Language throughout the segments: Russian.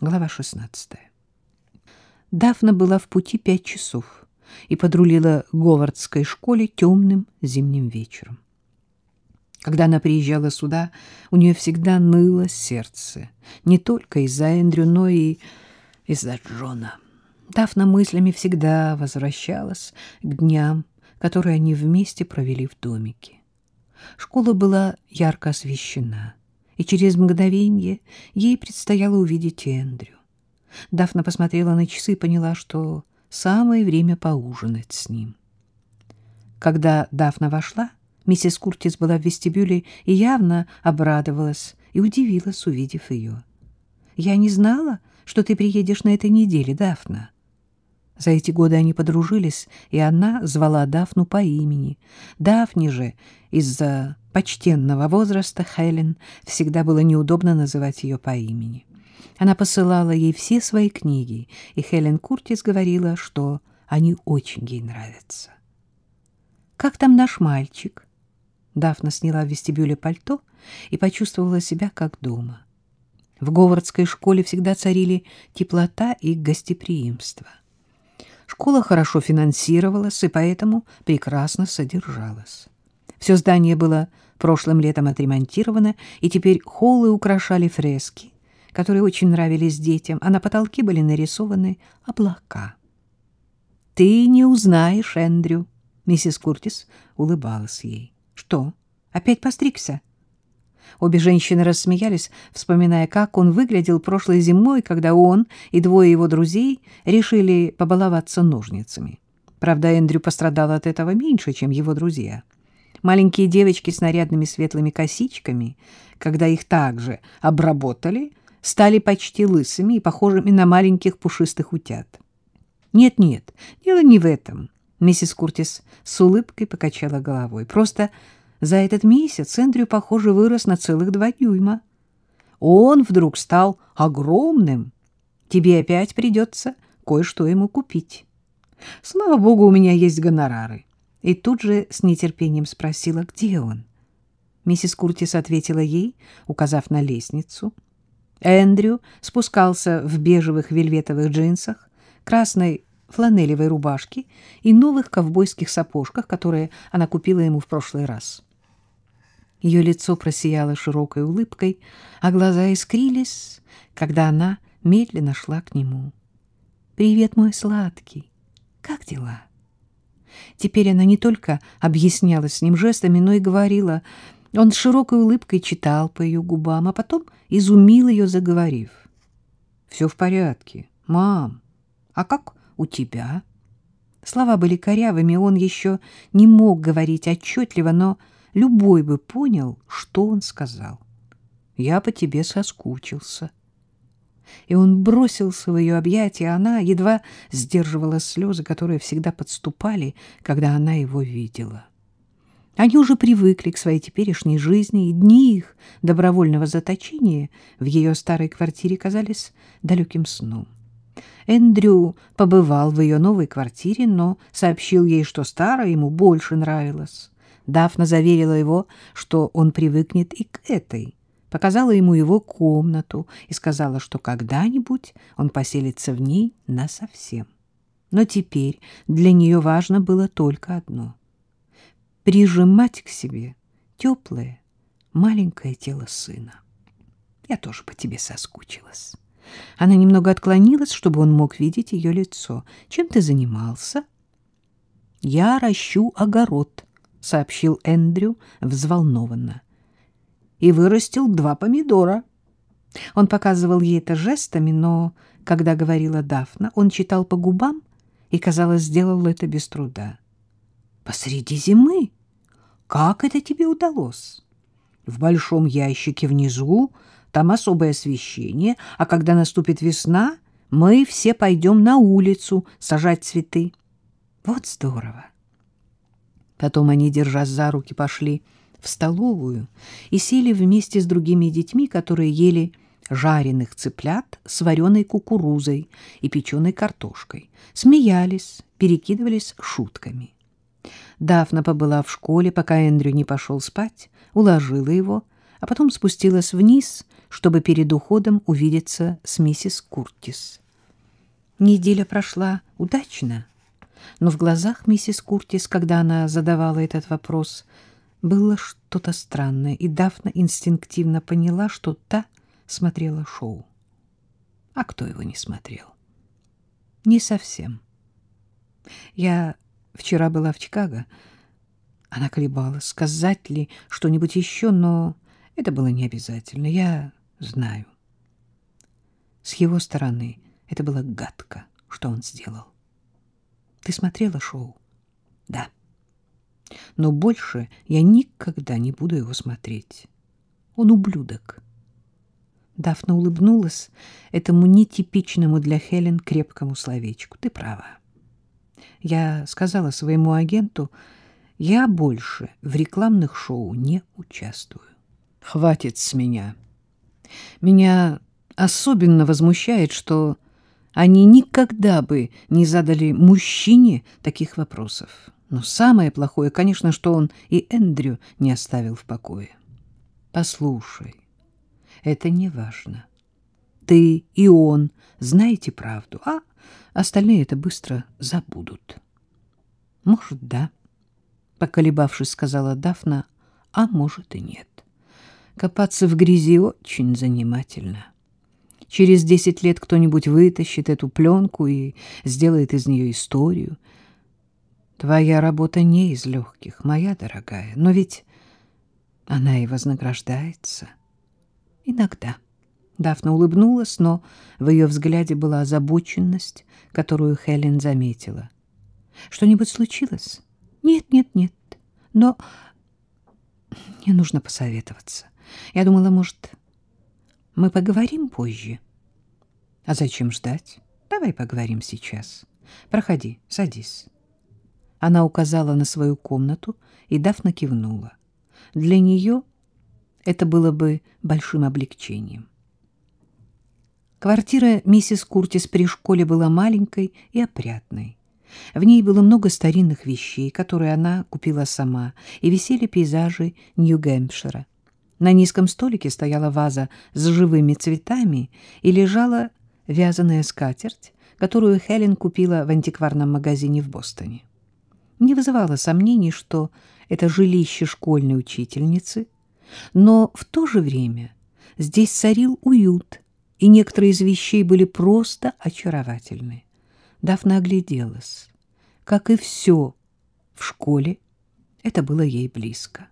Глава 16. Дафна была в пути пять часов и подрулила к Говардской школе темным зимним вечером. Когда она приезжала сюда, у нее всегда ныло сердце, не только из-за Эндрю, но и из-за Джона. Дафна мыслями всегда возвращалась к дням, которые они вместе провели в домике. Школа была ярко освещена, и через мгновение ей предстояло увидеть Эндрю. Дафна посмотрела на часы и поняла, что самое время поужинать с ним. Когда Дафна вошла, миссис Куртис была в вестибюле и явно обрадовалась и удивилась, увидев ее. «Я не знала, что ты приедешь на этой неделе, Дафна». За эти годы они подружились, и она звала Дафну по имени. Дафне же из-за почтенного возраста Хелен всегда было неудобно называть ее по имени. Она посылала ей все свои книги, и Хелен Куртис говорила, что они очень ей нравятся. «Как там наш мальчик?» Дафна сняла в вестибюле пальто и почувствовала себя как дома. В Говардской школе всегда царили теплота и гостеприимство. Школа хорошо финансировалась и поэтому прекрасно содержалась. Все здание было прошлым летом отремонтировано, и теперь холлы украшали фрески, которые очень нравились детям, а на потолке были нарисованы облака. «Ты не узнаешь, Эндрю», — миссис Куртис улыбалась ей. «Что, опять постригся?» Обе женщины рассмеялись, вспоминая, как он выглядел прошлой зимой, когда он и двое его друзей решили побаловаться ножницами. Правда, Эндрю пострадал от этого меньше, чем его друзья. Маленькие девочки с нарядными светлыми косичками, когда их также обработали, стали почти лысыми и похожими на маленьких пушистых утят. «Нет-нет, дело не в этом», — миссис Куртис с улыбкой покачала головой. «Просто за этот месяц Эндрю, похоже, вырос на целых два дюйма. Он вдруг стал огромным. Тебе опять придется кое-что ему купить. Слава богу, у меня есть гонорары. И тут же с нетерпением спросила, где он. Миссис Куртис ответила ей, указав на лестницу. Эндрю спускался в бежевых вельветовых джинсах, красной фланелевой рубашке и новых ковбойских сапожках, которые она купила ему в прошлый раз. Ее лицо просияло широкой улыбкой, а глаза искрились, когда она медленно шла к нему. «Привет, мой сладкий! Как дела?» Теперь она не только объясняла с ним жестами, но и говорила. Он с широкой улыбкой читал по ее губам, а потом изумил ее, заговорив. «Все в порядке, мам. А как у тебя?» Слова были корявыми, он еще не мог говорить отчетливо, но любой бы понял, что он сказал. «Я по тебе соскучился». И он бросился в ее объятия, а она едва сдерживала слезы, которые всегда подступали, когда она его видела. Они уже привыкли к своей теперешней жизни, и дни их добровольного заточения в ее старой квартире казались далеким сном. Эндрю побывал в ее новой квартире, но сообщил ей, что старая ему больше нравилась. Дафна заверила его, что он привыкнет и к этой. Показала ему его комнату и сказала, что когда-нибудь он поселится в ней насовсем. Но теперь для нее важно было только одно — прижимать к себе теплое, маленькое тело сына. Я тоже по тебе соскучилась. Она немного отклонилась, чтобы он мог видеть ее лицо. Чем ты занимался? Я ращу огород, — сообщил Эндрю взволнованно. «И вырастил два помидора». Он показывал ей это жестами, но, когда говорила Дафна, он читал по губам и, казалось, сделал это без труда. «Посреди зимы? Как это тебе удалось?» «В большом ящике внизу, там особое освещение, а когда наступит весна, мы все пойдем на улицу сажать цветы». «Вот здорово!» Потом они, держась за руки, пошли в столовую и сели вместе с другими детьми, которые ели жареных цыплят с вареной кукурузой и печеной картошкой, смеялись, перекидывались шутками. Дафна побыла в школе, пока Эндрю не пошел спать, уложила его, а потом спустилась вниз, чтобы перед уходом увидеться с миссис Куртис. Неделя прошла удачно, но в глазах миссис Куртис, когда она задавала этот вопрос, было что-то странное, и Дафна инстинктивно поняла, что та смотрела шоу. А кто его не смотрел? Не совсем. Я вчера была в Чикаго. Она колебалась, сказать ли что-нибудь еще, но это было не обязательно. Я знаю. С его стороны это было гадко, что он сделал. Ты смотрела шоу? Да. Но больше я никогда не буду его смотреть. Он ублюдок. Дафна улыбнулась этому нетипичному для Хелен крепкому словечку. Ты права. Я сказала своему агенту, я больше в рекламных шоу не участвую. Хватит с меня. Меня особенно возмущает, что они никогда бы не задали мужчине таких вопросов. Но самое плохое, конечно, что он и Эндрю не оставил в покое. Послушай, это не важно. Ты и он знаете правду, а остальные это быстро забудут. Может, да, поколебавшись, сказала Дафна, а может и нет. Копаться в грязи очень занимательно. Через десять лет кто-нибудь вытащит эту пленку и сделает из нее историю. Твоя работа не из легких, моя дорогая, но ведь она и вознаграждается. Иногда. Дафна улыбнулась, но в ее взгляде была озабоченность, которую Хелен заметила. Что-нибудь случилось? Нет, нет, нет. Но мне нужно посоветоваться. Я думала, может, мы поговорим позже? А зачем ждать? Давай поговорим сейчас. Проходи, садись. Она указала на свою комнату, и Дафна кивнула. Для нее это было бы большим облегчением. Квартира миссис Куртис при школе была маленькой и опрятной. В ней было много старинных вещей, которые она купила сама, и висели пейзажи Нью-Гэмпшира. На низком столике стояла ваза с живыми цветами и лежала вязаная скатерть, которую Хелен купила в антикварном магазине в Бостоне. Не вызывало сомнений, что это жилище школьной учительницы, но в то же время здесь царил уют, и некоторые из вещей были просто очаровательны. Дафна огляделась. Как и все в школе, это было ей близко.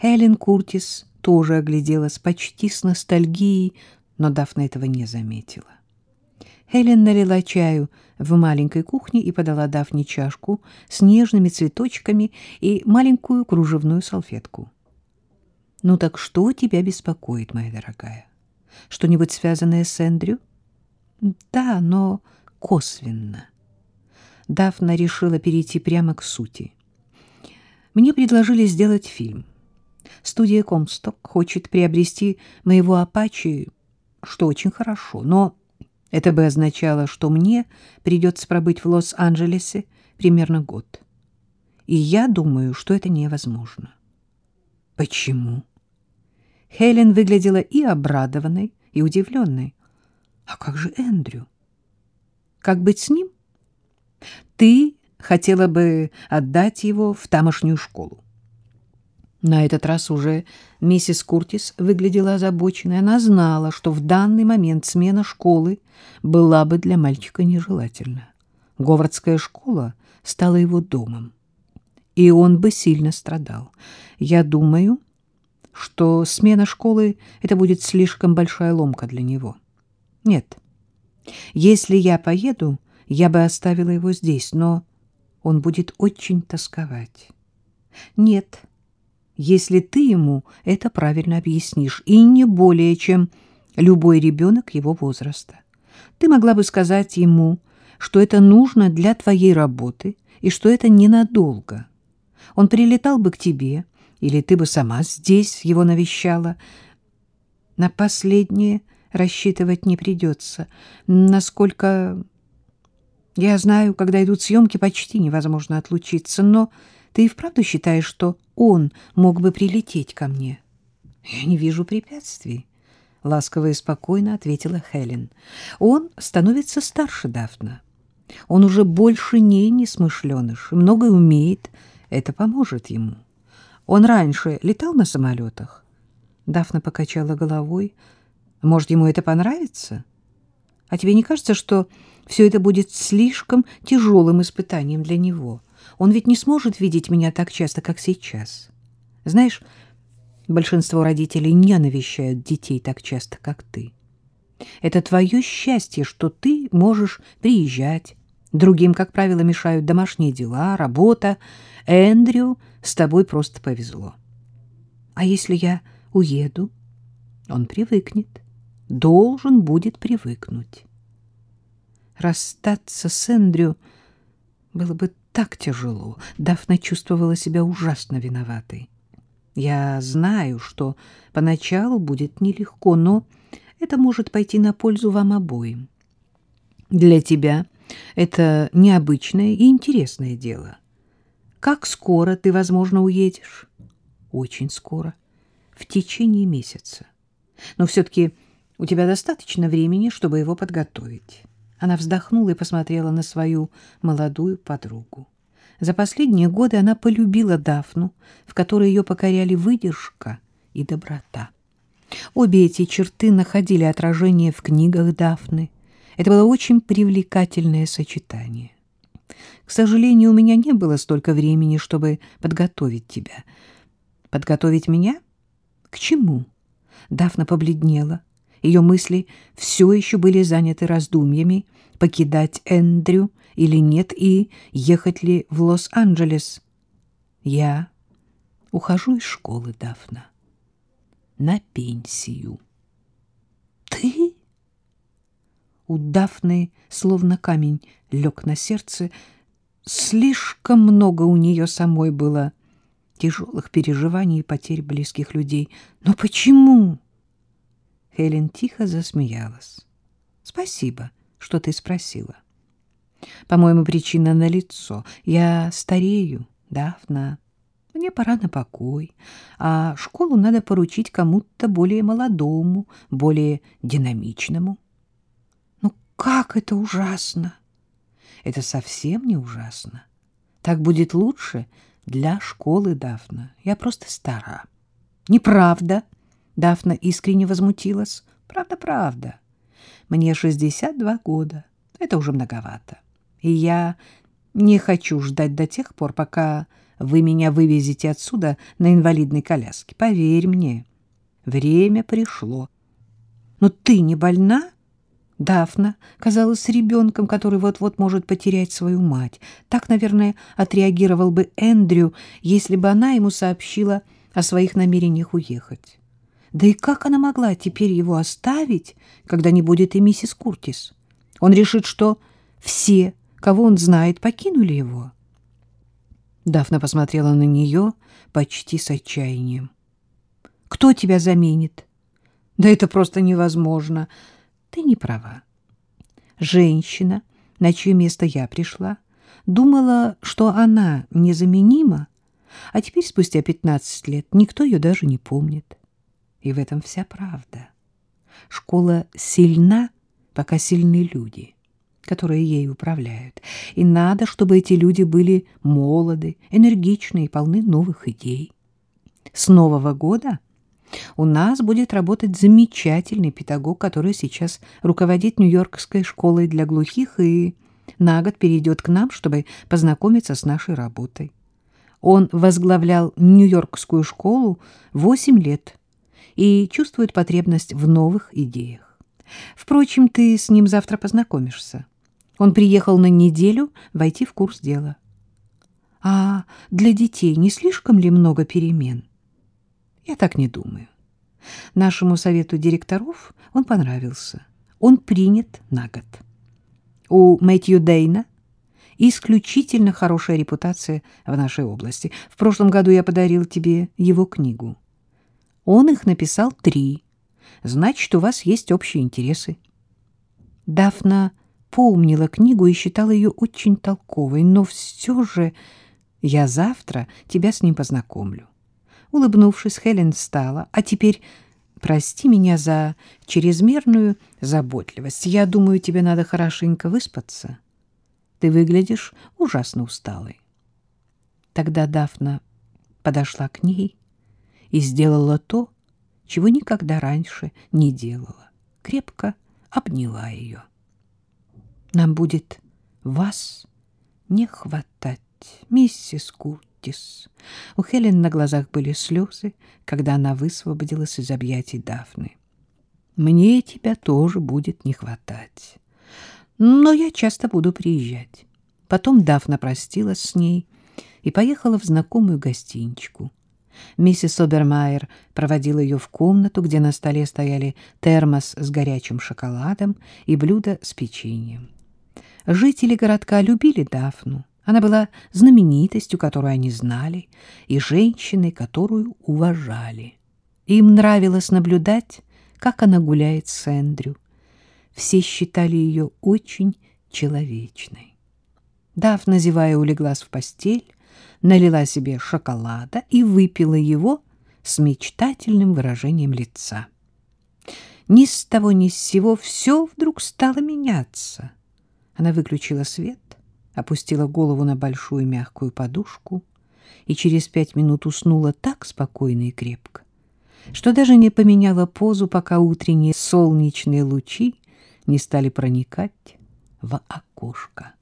Хелен Куртис тоже огляделась почти с ностальгией, но Дафна этого не заметила. Хелен налила чаю в маленькой кухне и подала Дафне чашку с нежными цветочками и маленькую кружевную салфетку. — Ну так что тебя беспокоит, моя дорогая? Что-нибудь связанное с Эндрю? — Да, но косвенно. Дафна решила перейти прямо к сути. Мне предложили сделать фильм. Студия «Комсток» хочет приобрести моего «Апачи», что очень хорошо, но это бы означало, что мне придется пробыть в Лос-Анджелесе примерно год. И я думаю, что это невозможно. Почему? Хелен выглядела и обрадованной, и удивленной. А как же Эндрю? Как быть с ним? Ты хотела бы отдать его в тамошнюю школу. На этот раз уже миссис Куртис выглядела озабоченной. Она знала, что в данный момент смена школы была бы для мальчика нежелательна. Говардская школа стала его домом, и он бы сильно страдал. Я думаю, что смена школы — это будет слишком большая ломка для него. Нет, если я поеду, я бы оставила его здесь, но он будет очень тосковать. Нет, если ты ему это правильно объяснишь, и не более, чем любой ребенок его возраста. Ты могла бы сказать ему, что это нужно для твоей работы и что это ненадолго. Он прилетал бы к тебе, или ты бы сама здесь его навещала. На последнее рассчитывать не придется. Насколько я знаю, когда идут съемки, почти невозможно отлучиться, но ты и вправду считаешь, что он мог бы прилететь ко мне? Я не вижу препятствий, — ласково и спокойно ответила Хелен. Он становится старше Дафна. Он уже больше не несмышленыш, многое умеет. Это поможет ему. Он раньше летал на самолетах? Дафна покачала головой. Может, ему это понравится? А тебе не кажется, что все это будет слишком тяжелым испытанием для него? Он ведь не сможет видеть меня так часто, как сейчас. Знаешь, большинство родителей не навещают детей так часто, как ты. Это твое счастье, что ты можешь приезжать. Другим, как правило, мешают домашние дела, работа. Эндрю, с тобой просто повезло. А если я уеду? Он привыкнет. Должен будет привыкнуть. Расстаться с Эндрю было бы так тяжело. Дафна чувствовала себя ужасно виноватой. Я знаю, что поначалу будет нелегко, но это может пойти на пользу вам обоим. Для тебя это необычное и интересное дело. Как скоро ты, возможно, уедешь? Очень скоро, в течение месяца. Но все-таки у тебя достаточно времени, чтобы его подготовить. Она вздохнула и посмотрела на свою молодую подругу. За последние годы она полюбила Дафну, в которой ее покоряли выдержка и доброта. Обе эти черты находили отражение в книгах Дафны. Это было очень привлекательное сочетание. К сожалению, у меня не было столько времени, чтобы подготовить тебя. Подготовить меня? К чему? Дафна побледнела. Ее мысли все еще были заняты раздумьями, покидать Эндрю или нет и ехать ли в Лос-Анджелес. Я ухожу из школы, Дафна, на пенсию. Ты? У Дафны словно камень лег на сердце. Слишком много у нее самой было тяжелых переживаний и потерь близких людей. Но почему? Хелен тихо засмеялась. Спасибо, что ты спросила. По-моему, причина налицо. Я старею, Дафна. Мне пора на покой, а школу надо поручить кому-то более молодому, более динамичному. Ну как это ужасно! Это совсем не ужасно. Так будет лучше для школы, Дафна. Я просто стара. Неправда, Дафна искренне возмутилась. Правда, правда. Мне 62 года. Это уже многовато. И я не хочу ждать до тех пор, пока вы меня вывезете отсюда на инвалидной коляске. Поверь мне, время пришло. Но ты не больна? Дафна казалась ребенком, который вот-вот может потерять свою мать. Так, наверное, отреагировал бы Эндрю, если бы она ему сообщила о своих намерениях уехать. Да и как она могла теперь его оставить, когда не будет и миссис Куртис? Он решит, что все кого он знает, покинули его. Дафна посмотрела на нее почти с отчаянием. «Кто тебя заменит?» «Да это просто невозможно. Ты не права. Женщина, на чье место я пришла, думала, что она незаменима, а теперь, спустя пятнадцать лет, никто ее даже не помнит. И в этом вся правда. Школа сильна, пока сильны люди» которые ей управляют. И надо, чтобы эти люди были молоды, энергичны и полны новых идей. С Нового года у нас будет работать замечательный педагог, который сейчас руководит Нью-Йоркской школой для глухих и на год перейдет к нам, чтобы познакомиться с нашей работой. Он возглавлял Нью-Йоркскую школу восемь лет и чувствует потребность в новых идеях. Впрочем, ты с ним завтра познакомишься. Он приехал на неделю войти в курс дела. А для детей не слишком ли много перемен? Я так не думаю. Нашему совету директоров он понравился. Он принят на год. У Мэтью Дейна исключительно хорошая репутация в нашей области. В прошлом году я подарил тебе его книгу. Он их написал три. Значит, у вас есть общие интересы. Дафна помнила книгу и считала ее очень толковой, но все же я завтра тебя с ним познакомлю. Улыбнувшись, Хелен встала. «А теперь прости меня за чрезмерную заботливость. Я думаю, тебе надо хорошенько выспаться. Ты выглядишь ужасно усталой». Тогда Дафна подошла к ней и сделала то, чего никогда раньше не делала. Крепко обняла ее. «Нам будет вас не хватать, миссис Куртис». У Хелен на глазах были слезы, когда она высвободилась из объятий Дафны. «Мне тебя тоже будет не хватать. Но я часто буду приезжать». Потом Дафна простилась с ней и поехала в знакомую гостиничку. Миссис Обермайер проводила ее в комнату, где на столе стояли термос с горячим шоколадом и блюдо с печеньем. Жители городка любили Дафну. Она была знаменитостью, которую они знали, и женщиной, которую уважали. Им нравилось наблюдать, как она гуляет с Эндрю. Все считали ее очень человечной. Дафна, зевая, улеглась в постель, налила себе шоколада и выпила его с мечтательным выражением лица. Ни с того ни с сего все вдруг стало меняться. Она выключила свет, опустила голову на большую мягкую подушку и через пять минут уснула так спокойно и крепко, что даже не поменяла позу, пока утренние солнечные лучи не стали проникать в окошко.